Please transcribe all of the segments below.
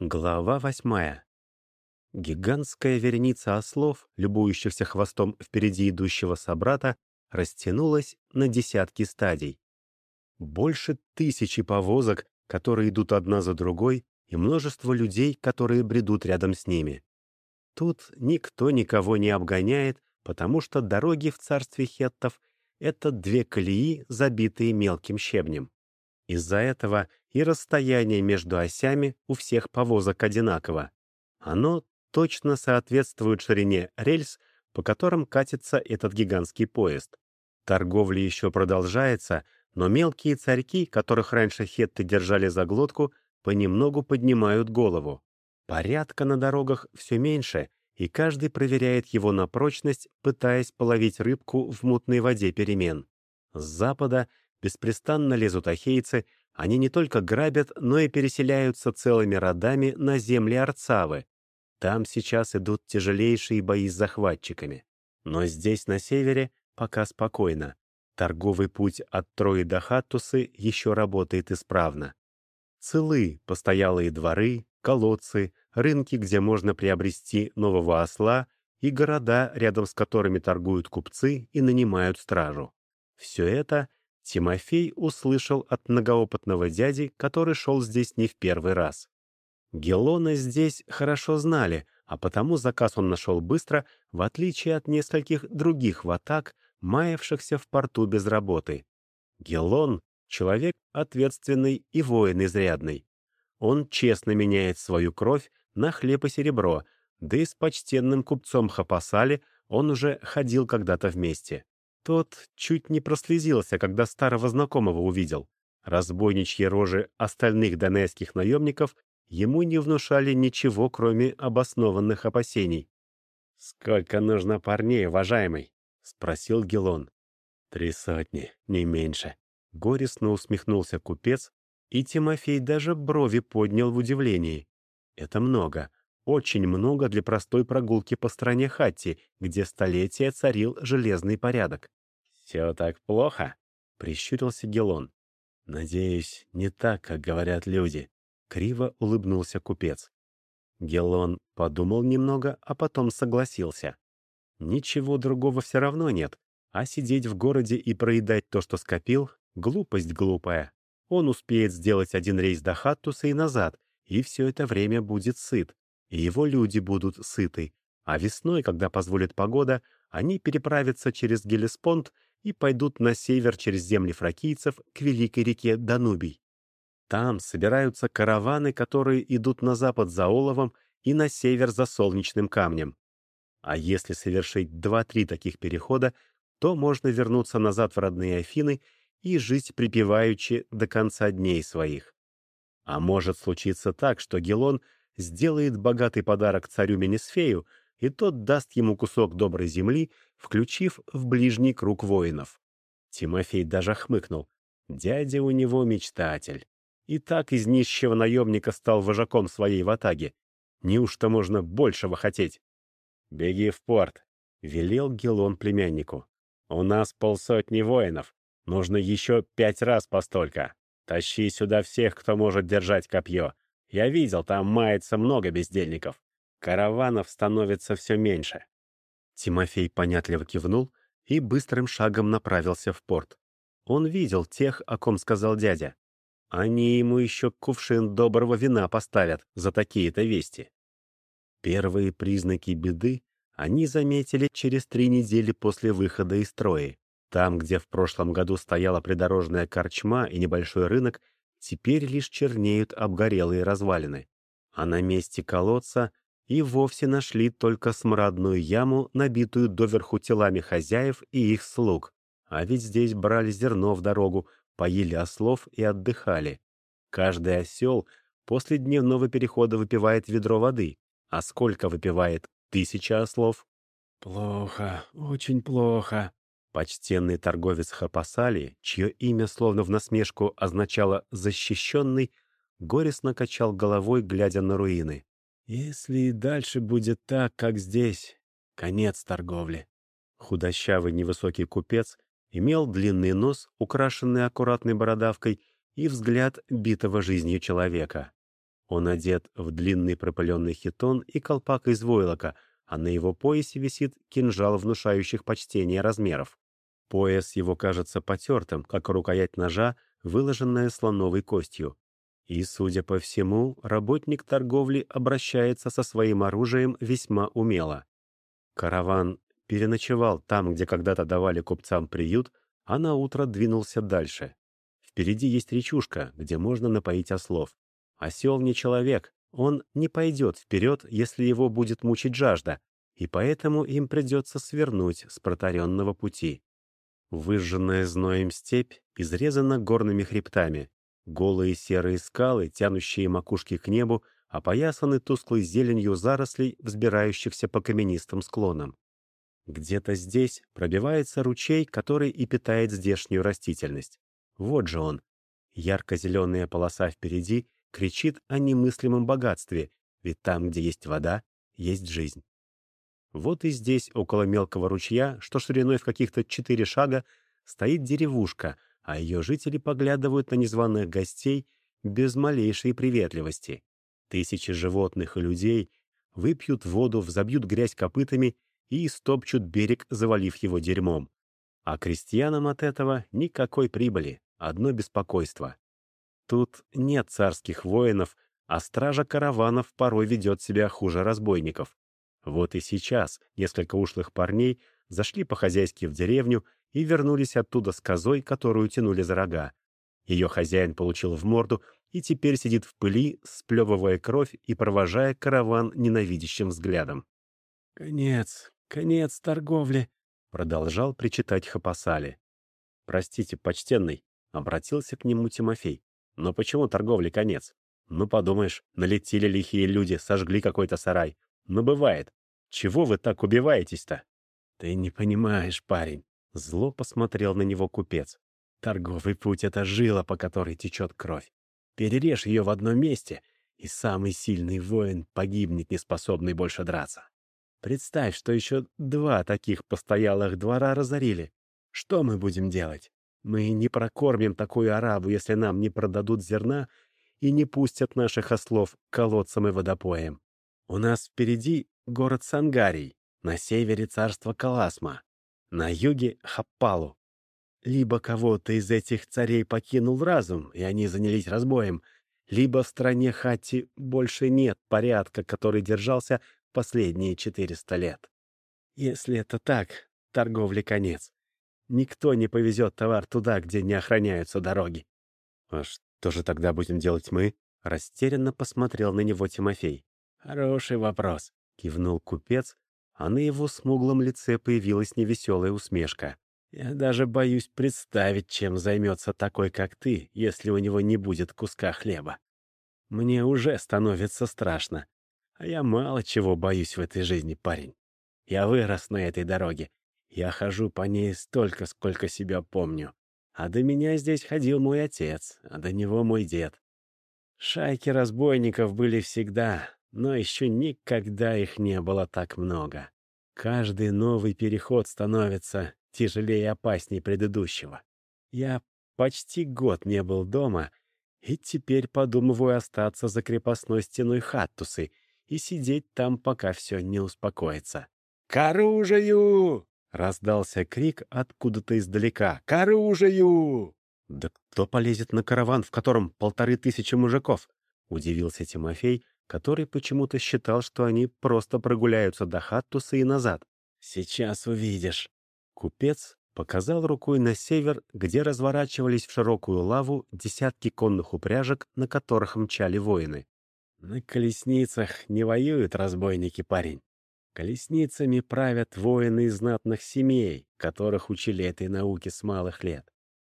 Глава восьмая. Гигантская вереница ослов, любующихся хвостом впереди идущего собрата, растянулась на десятки стадий. Больше тысячи повозок, которые идут одна за другой, и множество людей, которые бредут рядом с ними. Тут никто никого не обгоняет, потому что дороги в царстве хеттов — это две колеи, забитые мелким щебнем. Из-за этого и расстояние между осями у всех повозок одинаково. Оно точно соответствует ширине рельс, по которым катится этот гигантский поезд. Торговля еще продолжается, но мелкие царьки, которых раньше хетты держали за глотку, понемногу поднимают голову. Порядка на дорогах все меньше, и каждый проверяет его на прочность, пытаясь половить рыбку в мутной воде перемен. С запада беспрестанно лезут ахейцы, они не только грабят, но и переселяются целыми родами на земли Арцавы. Там сейчас идут тяжелейшие бои с захватчиками. Но здесь, на севере, пока спокойно. Торговый путь от Трои до Хаттусы еще работает исправно. Целы постоялые дворы, колодцы, рынки, где можно приобрести нового осла, и города, рядом с которыми торгуют купцы и нанимают стражу. Все это Тимофей услышал от многоопытного дяди, который шел здесь не в первый раз. Гелона здесь хорошо знали, а потому заказ он нашел быстро, в отличие от нескольких других ватак, маявшихся в порту без работы. Гелон — человек ответственный и воин изрядный. Он честно меняет свою кровь на хлеб и серебро, да и с почтенным купцом Хапасали он уже ходил когда-то вместе. Тот чуть не прослезился, когда старого знакомого увидел. Разбойничьи рожи остальных донецких наемников ему не внушали ничего, кроме обоснованных опасений. «Сколько нужно парней, уважаемый?» — спросил Гелон. «Три сотни, не меньше». Горестно усмехнулся купец, и Тимофей даже брови поднял в удивлении. «Это много, очень много для простой прогулки по стране Хатти, где столетия царил железный порядок. «Все так плохо?» — прищурился Гелон. «Надеюсь, не так, как говорят люди», — криво улыбнулся купец. Гелон подумал немного, а потом согласился. «Ничего другого все равно нет, а сидеть в городе и проедать то, что скопил, — глупость глупая. Он успеет сделать один рейс до Хаттуса и назад, и все это время будет сыт и его люди будут сыты, а весной, когда позволит погода, они переправятся через Гелеспонд и пойдут на север через земли фракийцев к великой реке Данубий. Там собираются караваны, которые идут на запад за оловом и на север за солнечным камнем. А если совершить два-три таких перехода, то можно вернуться назад в родные Афины и жить припеваючи до конца дней своих. А может случиться так, что Гелон — сделает богатый подарок царю Менесфею, и тот даст ему кусок доброй земли, включив в ближний круг воинов. Тимофей даже хмыкнул. Дядя у него мечтатель. И так из нищего наемника стал вожаком своей ватаги. Неужто можно большего хотеть? «Беги в порт», — велел Гелон племяннику. «У нас полсотни воинов. Нужно еще пять раз постолько. Тащи сюда всех, кто может держать копье. Я видел, там мается много бездельников. Караванов становится все меньше. Тимофей понятливо кивнул и быстрым шагом направился в порт. Он видел тех, о ком сказал дядя. Они ему еще кувшин доброго вина поставят за такие-то вести. Первые признаки беды они заметили через три недели после выхода из строя. Там, где в прошлом году стояла придорожная корчма и небольшой рынок, теперь лишь чернеют обгорелые развалины. А на месте колодца и вовсе нашли только смрадную яму, набитую доверху телами хозяев и их слуг. А ведь здесь брали зерно в дорогу, поили ослов и отдыхали. Каждый осел после дневного перехода выпивает ведро воды. А сколько выпивает тысяча ослов? «Плохо, очень плохо», Почтенный торговец Хапасали, чье имя словно в насмешку означало «защищенный», горестно качал головой, глядя на руины. «Если и дальше будет так, как здесь, конец торговли». Худощавый невысокий купец имел длинный нос, украшенный аккуратной бородавкой, и взгляд битого жизнью человека. Он одет в длинный пропыленный хитон и колпак из войлока, а на его поясе висит кинжал внушающих почтение размеров. Пояс его кажется потертым, как рукоять ножа, выложенная слоновой костью. И, судя по всему, работник торговли обращается со своим оружием весьма умело. Караван переночевал там, где когда-то давали купцам приют, а на утро двинулся дальше. Впереди есть речушка, где можно напоить ослов. Осел не человек, он не пойдет вперед, если его будет мучить жажда, и поэтому им придется свернуть с протаренного пути. Выжженная зноем степь изрезана горными хребтами. Голые серые скалы, тянущие макушки к небу, опоясаны тусклой зеленью зарослей, взбирающихся по каменистым склонам. Где-то здесь пробивается ручей, который и питает здешнюю растительность. Вот же он. Ярко-зеленая полоса впереди кричит о немыслимом богатстве, ведь там, где есть вода, есть жизнь. Вот и здесь, около мелкого ручья, что шириной в каких-то четыре шага, стоит деревушка, а ее жители поглядывают на незваных гостей без малейшей приветливости. Тысячи животных и людей выпьют воду, взобьют грязь копытами и истопчут берег, завалив его дерьмом. А крестьянам от этого никакой прибыли, одно беспокойство. Тут нет царских воинов, а стража караванов порой ведет себя хуже разбойников. Вот и сейчас несколько ушлых парней зашли по-хозяйски в деревню и вернулись оттуда с козой, которую тянули за рога. Ее хозяин получил в морду и теперь сидит в пыли, сплевывая кровь и провожая караван ненавидящим взглядом. «Конец, конец торговли», — продолжал причитать Хапасали. «Простите, почтенный», — обратился к нему Тимофей. «Но почему торговли конец? Ну, подумаешь, налетели лихие люди, сожгли какой-то сарай. Ну, бывает. Чего вы так убиваетесь-то?» «Ты не понимаешь, парень», — зло посмотрел на него купец. «Торговый путь — это жила, по которой течет кровь. Перережь ее в одном месте, и самый сильный воин погибнет, не способный больше драться. Представь, что еще два таких постоялых двора разорили. Что мы будем делать? Мы не прокормим такую арабу, если нам не продадут зерна и не пустят наших ослов к колодцам и водопоям. У нас впереди город Сангарий, на севере царство Каласма, на юге — Хаппалу. Либо кого-то из этих царей покинул разум, и они занялись разбоем, либо в стране Хати больше нет порядка, который держался последние 400 лет. Если это так, торговле конец. Никто не повезет товар туда, где не охраняются дороги. А что же тогда будем делать мы? Растерянно посмотрел на него Тимофей. Хороший вопрос, кивнул купец, а на его смуглом лице появилась невеселая усмешка. Я даже боюсь представить, чем займется такой, как ты, если у него не будет куска хлеба. Мне уже становится страшно. А я мало чего боюсь в этой жизни, парень. Я вырос на этой дороге. Я хожу по ней столько, сколько себя помню. А до меня здесь ходил мой отец, а до него мой дед. Шайки разбойников были всегда, но еще никогда их не было так много. Каждый новый переход становится тяжелее и опаснее предыдущего. Я почти год не был дома, и теперь подумываю остаться за крепостной стеной Хаттусы — и сидеть там, пока все не успокоится. «К оружию!» — раздался крик откуда-то издалека. «К оружию!» «Да кто полезет на караван, в котором полторы тысячи мужиков?» — удивился Тимофей, который почему-то считал, что они просто прогуляются до Хаттуса и назад. «Сейчас увидишь». Купец показал рукой на север, где разворачивались в широкую лаву десятки конных упряжек, на которых мчали воины. На колесницах не воюют разбойники, парень. Колесницами правят воины из знатных семей, которых учили этой науке с малых лет.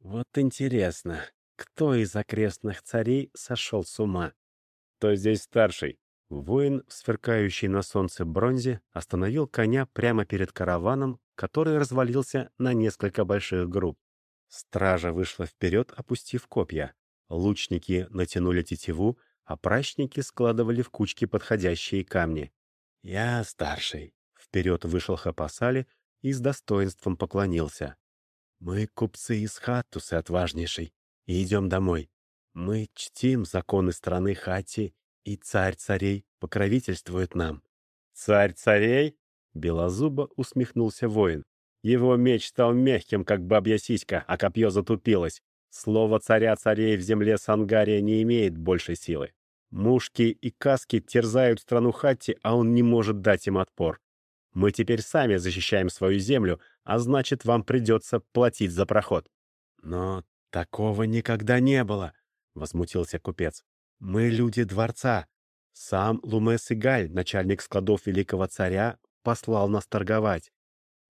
Вот интересно, кто из окрестных царей сошел с ума? Кто здесь старший? Воин, сверкающий на солнце бронзе, остановил коня прямо перед караваном, который развалился на несколько больших групп. Стража вышла вперед, опустив копья. Лучники натянули тетиву, а прачники складывали в кучки подходящие камни. «Я старший», — вперед вышел Хапасали и с достоинством поклонился. «Мы купцы из Хаттусы, отважнейший, и идем домой. Мы чтим законы страны Хати И царь царей покровительствует нам. Царь царей? Белозубо усмехнулся воин. Его меч стал мягким, как бабья сиська, а копье затупилось. Слово царя царей в земле Сангария не имеет большей силы. Мушки и каски терзают страну Хатти, а он не может дать им отпор. Мы теперь сами защищаем свою землю, а значит, вам придется платить за проход. Но такого никогда не было, — возмутился купец. Мы люди дворца. Сам Лумес Игаль, начальник складов великого царя, послал нас торговать.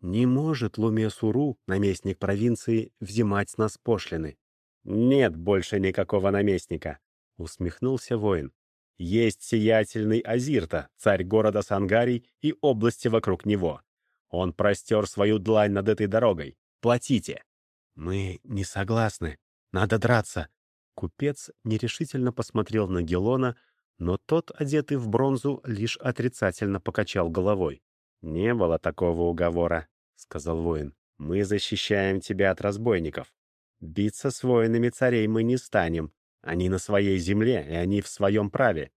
Не может Лумесуру, наместник провинции, взимать с нас пошлины. Нет больше никакого наместника, — усмехнулся воин. «Есть сиятельный Азирта, царь города Сангарий и области вокруг него. Он простер свою длань над этой дорогой. Платите!» «Мы не согласны. Надо драться!» Купец нерешительно посмотрел на Гелона, но тот, одетый в бронзу, лишь отрицательно покачал головой. «Не было такого уговора», — сказал воин. «Мы защищаем тебя от разбойников. Биться с воинами царей мы не станем, они на своей земле, и они в своем праве.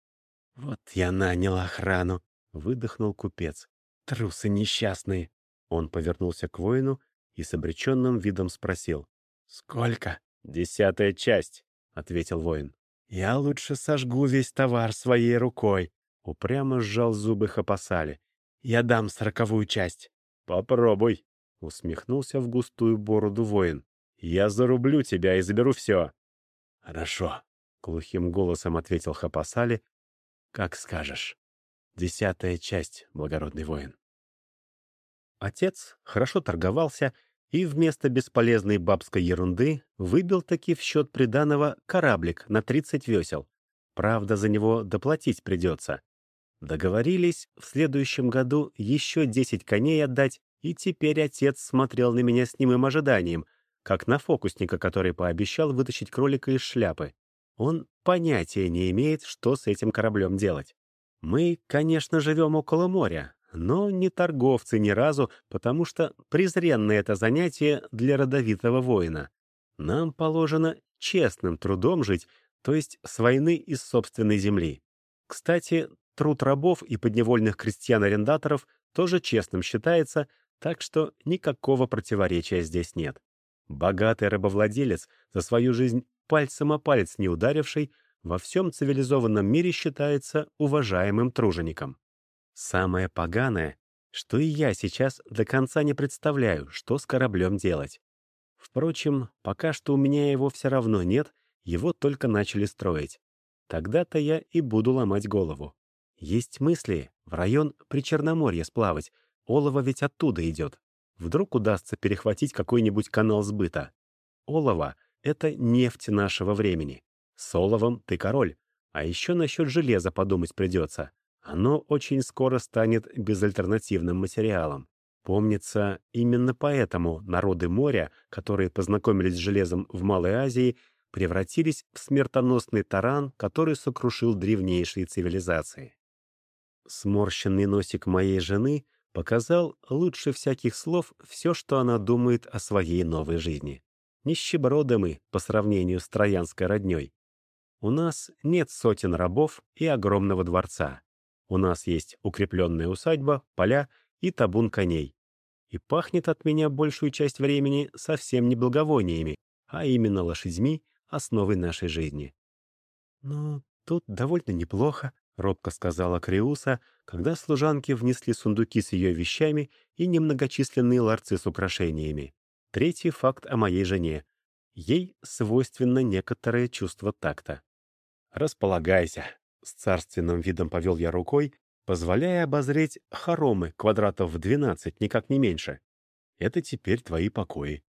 «Вот я нанял охрану», — выдохнул купец. «Трусы несчастные». Он повернулся к воину и с обреченным видом спросил. «Сколько?» «Десятая часть», — ответил воин. «Я лучше сожгу весь товар своей рукой», — упрямо сжал зубы Хапасали. «Я дам сороковую часть». «Попробуй», — усмехнулся в густую бороду воин. «Я зарублю тебя и заберу все». «Хорошо», — глухим голосом ответил Хапасали. «Как скажешь. Десятая часть, благородный воин». Отец хорошо торговался и вместо бесполезной бабской ерунды выбил таки в счет приданого кораблик на 30 весел. Правда, за него доплатить придется. Договорились в следующем году еще 10 коней отдать, и теперь отец смотрел на меня с немым ожиданием, как на фокусника, который пообещал вытащить кролика из шляпы. Он понятия не имеет, что с этим кораблем делать. Мы, конечно, живем около моря, но не торговцы ни разу, потому что презренное это занятие для родовитого воина. Нам положено честным трудом жить, то есть с войны из собственной земли. Кстати, труд рабов и подневольных крестьян-арендаторов тоже честным считается, так что никакого противоречия здесь нет. Богатый рабовладелец, за свою жизнь пальцем о палец не ударивший, во всем цивилизованном мире считается уважаемым тружеником. Самое поганое, что и я сейчас до конца не представляю, что с кораблем делать. Впрочем, пока что у меня его все равно нет, его только начали строить. Тогда-то я и буду ломать голову. Есть мысли в район Причерноморья сплавать, олово ведь оттуда идет. Вдруг удастся перехватить какой-нибудь канал сбыта. Олово — это нефть нашего времени. С оловом ты король. А еще насчет железа подумать придется. Оно очень скоро станет безальтернативным материалом. Помнится, именно поэтому народы моря, которые познакомились с железом в Малой Азии, превратились в смертоносный таран, который сокрушил древнейшие цивилизации. Сморщенный носик моей жены показал лучше всяких слов все, что она думает о своей новой жизни. Нищеброды мы по сравнению с троянской родней. У нас нет сотен рабов и огромного дворца. У нас есть укрепленная усадьба, поля и табун коней. И пахнет от меня большую часть времени совсем не благовониями, а именно лошадьми, основой нашей жизни. «Ну, тут довольно неплохо», — робко сказала Криуса, когда служанки внесли сундуки с ее вещами и немногочисленные ларцы с украшениями. Третий факт о моей жене. Ей свойственно некоторое чувство такта. «Располагайся», — с царственным видом повел я рукой, позволяя обозреть хоромы квадратов в двенадцать, никак не меньше. Это теперь твои покои.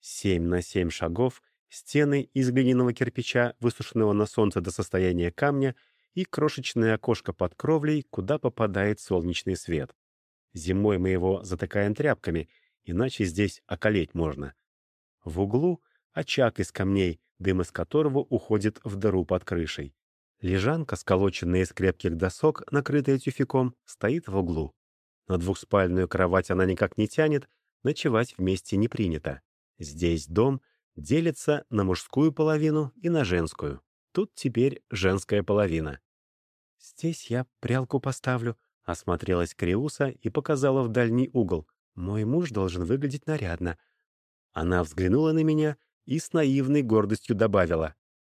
Семь на семь шагов, стены из глиняного кирпича, высушенного на солнце до состояния камня — и крошечное окошко под кровлей, куда попадает солнечный свет. Зимой мы его затыкаем тряпками, иначе здесь околеть можно. В углу очаг из камней, дым из которого уходит в дыру под крышей. Лежанка, сколоченная из крепких досок, накрытая тюфяком, стоит в углу. На двухспальную кровать она никак не тянет, ночевать вместе не принято. Здесь дом делится на мужскую половину и на женскую. Тут теперь женская половина. «Здесь я прялку поставлю», — осмотрелась Криуса и показала в дальний угол. «Мой муж должен выглядеть нарядно». Она взглянула на меня и с наивной гордостью добавила.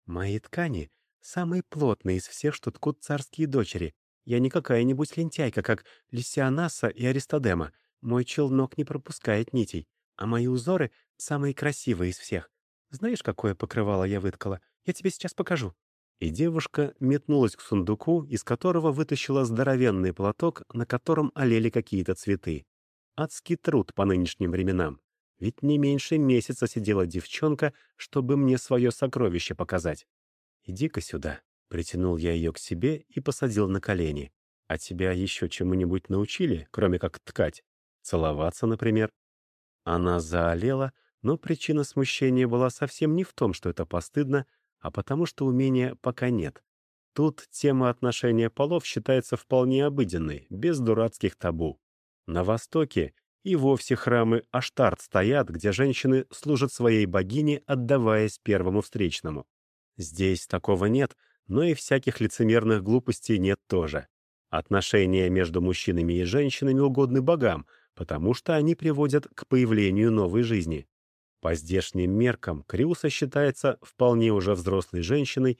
«Мои ткани самые плотные из всех, что ткут царские дочери. Я не какая-нибудь лентяйка, как Лисианаса и Аристодема. Мой челнок не пропускает нитей, а мои узоры самые красивые из всех. Знаешь, какое покрывало я выткала? Я тебе сейчас покажу». И девушка метнулась к сундуку, из которого вытащила здоровенный платок, на котором олели какие-то цветы. Адский труд по нынешним временам. Ведь не меньше месяца сидела девчонка, чтобы мне свое сокровище показать. «Иди-ка сюда», — притянул я ее к себе и посадил на колени. «А тебя еще чему-нибудь научили, кроме как ткать? Целоваться, например?» Она заолела, но причина смущения была совсем не в том, что это постыдно, а потому что умения пока нет. Тут тема отношения полов считается вполне обыденной, без дурацких табу. На Востоке и вовсе храмы Аштарт стоят, где женщины служат своей богине, отдаваясь первому встречному. Здесь такого нет, но и всяких лицемерных глупостей нет тоже. Отношения между мужчинами и женщинами угодны богам, потому что они приводят к появлению новой жизни. По здешним меркам Криуса считается вполне уже взрослой женщиной,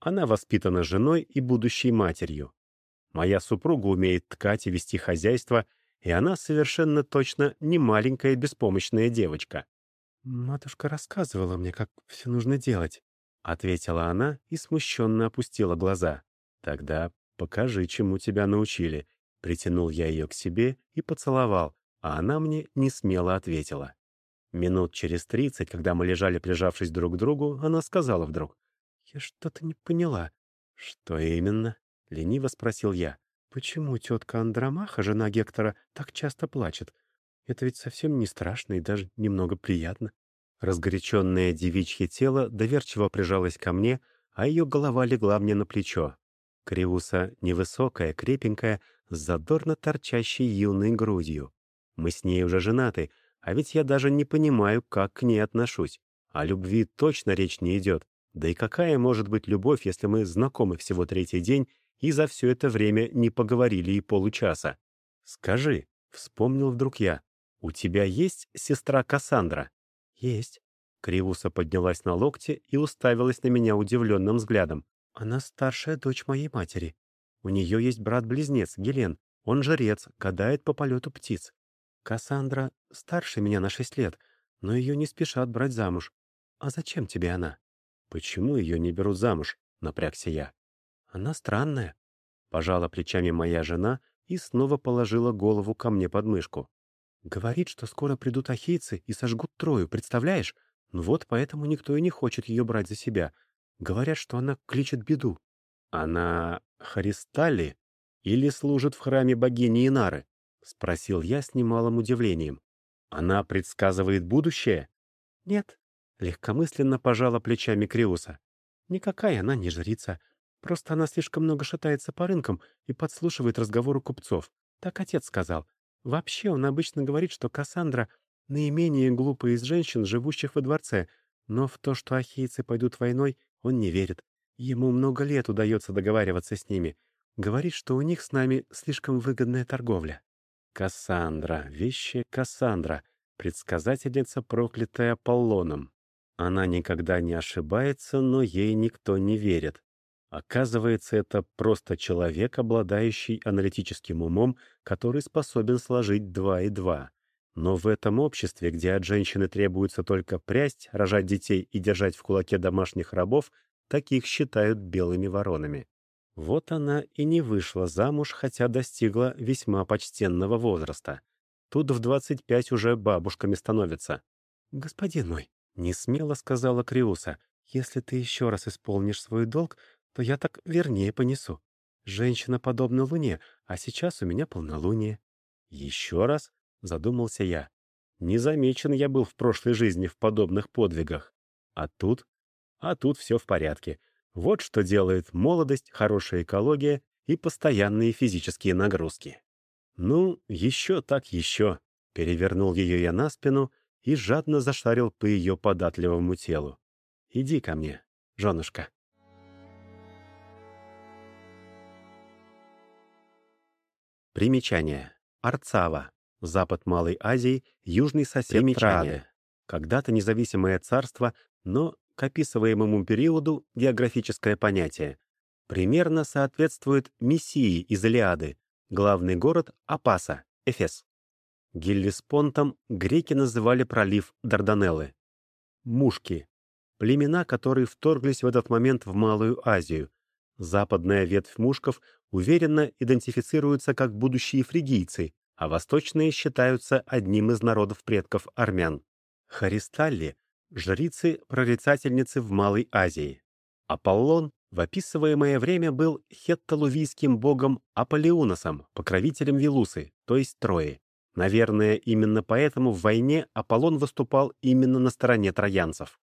она воспитана женой и будущей матерью. Моя супруга умеет ткать и вести хозяйство, и она совершенно точно не маленькая беспомощная девочка. «Матушка рассказывала мне, как все нужно делать», — ответила она и смущенно опустила глаза. «Тогда покажи, чему тебя научили». Притянул я ее к себе и поцеловал, а она мне не смело ответила. Минут через тридцать, когда мы лежали, прижавшись друг к другу, она сказала вдруг. «Я что-то не поняла». «Что именно?» — лениво спросил я. «Почему тетка Андромаха, жена Гектора, так часто плачет? Это ведь совсем не страшно и даже немного приятно». Разгоряченное девичье тело доверчиво прижалось ко мне, а ее голова легла мне на плечо. Криуса невысокая, крепенькая, с задорно торчащей юной грудью. Мы с ней уже женаты, а ведь я даже не понимаю, как к ней отношусь. О любви точно речь не идет. Да и какая может быть любовь, если мы знакомы всего третий день и за все это время не поговорили и получаса? Скажи, вспомнил вдруг я, у тебя есть сестра Кассандра? Есть. Кривуса поднялась на локте и уставилась на меня удивленным взглядом. Она старшая дочь моей матери. У нее есть брат-близнец, Гелен. Он жрец, гадает по полету птиц. Кассандра старше меня на шесть лет, но ее не спешат брать замуж. А зачем тебе она? Почему ее не берут замуж? Напрягся я. Она странная. Пожала плечами моя жена и снова положила голову ко мне под мышку. Говорит, что скоро придут ахейцы и сожгут Трою, представляешь? Ну вот поэтому никто и не хочет ее брать за себя. Говорят, что она кличет беду. Она Харистали или служит в храме богини Инары? — спросил я с немалым удивлением. «Она предсказывает будущее?» «Нет», — легкомысленно пожала плечами Криуса. «Никакая она не жрица. Просто она слишком много шатается по рынкам и подслушивает разговоры купцов. Так отец сказал. Вообще он обычно говорит, что Кассандра — наименее глупая из женщин, живущих во дворце, но в то, что ахейцы пойдут войной, он не верит. Ему много лет удается договариваться с ними. Говорит, что у них с нами слишком выгодная торговля». Кассандра, вещая Кассандра, предсказательница, проклятая Аполлоном. Она никогда не ошибается, но ей никто не верит. Оказывается, это просто человек, обладающий аналитическим умом, который способен сложить два и два. Но в этом обществе, где от женщины требуется только прясть, рожать детей и держать в кулаке домашних рабов, таких считают белыми воронами. Вот она и не вышла замуж, хотя достигла весьма почтенного возраста. Тут в двадцать пять уже бабушками становятся. «Господин мой», — не смело сказала Криуса, «если ты еще раз исполнишь свой долг, то я так вернее понесу. Женщина подобна луне, а сейчас у меня полнолуние». «Еще раз?» — задумался я. «Не замечен я был в прошлой жизни в подобных подвигах. А тут? А тут все в порядке. Вот что делает молодость, хорошая экология и постоянные физические нагрузки. Ну, еще так еще. Перевернул ее я на спину и жадно зашарил по ее податливому телу. «Иди ко мне, женушка». Примечание. Арцава. Запад Малой Азии, южный сосед Примечание. Когда-то независимое царство, но к описываемому периоду географическое понятие. Примерно соответствует Мессии из Илиады, главный город Апаса, Эфес. Геллеспонтом греки называли пролив Дарданеллы. Мушки. Племена, которые вторглись в этот момент в Малую Азию. Западная ветвь мушков уверенно идентифицируется как будущие фригийцы, а восточные считаются одним из народов предков армян. Харисталли — жрицы-прорицательницы в Малой Азии. Аполлон в описываемое время был хетталувийским богом Аполеуносом, покровителем Вилусы, то есть Трои. Наверное, именно поэтому в войне Аполлон выступал именно на стороне троянцев.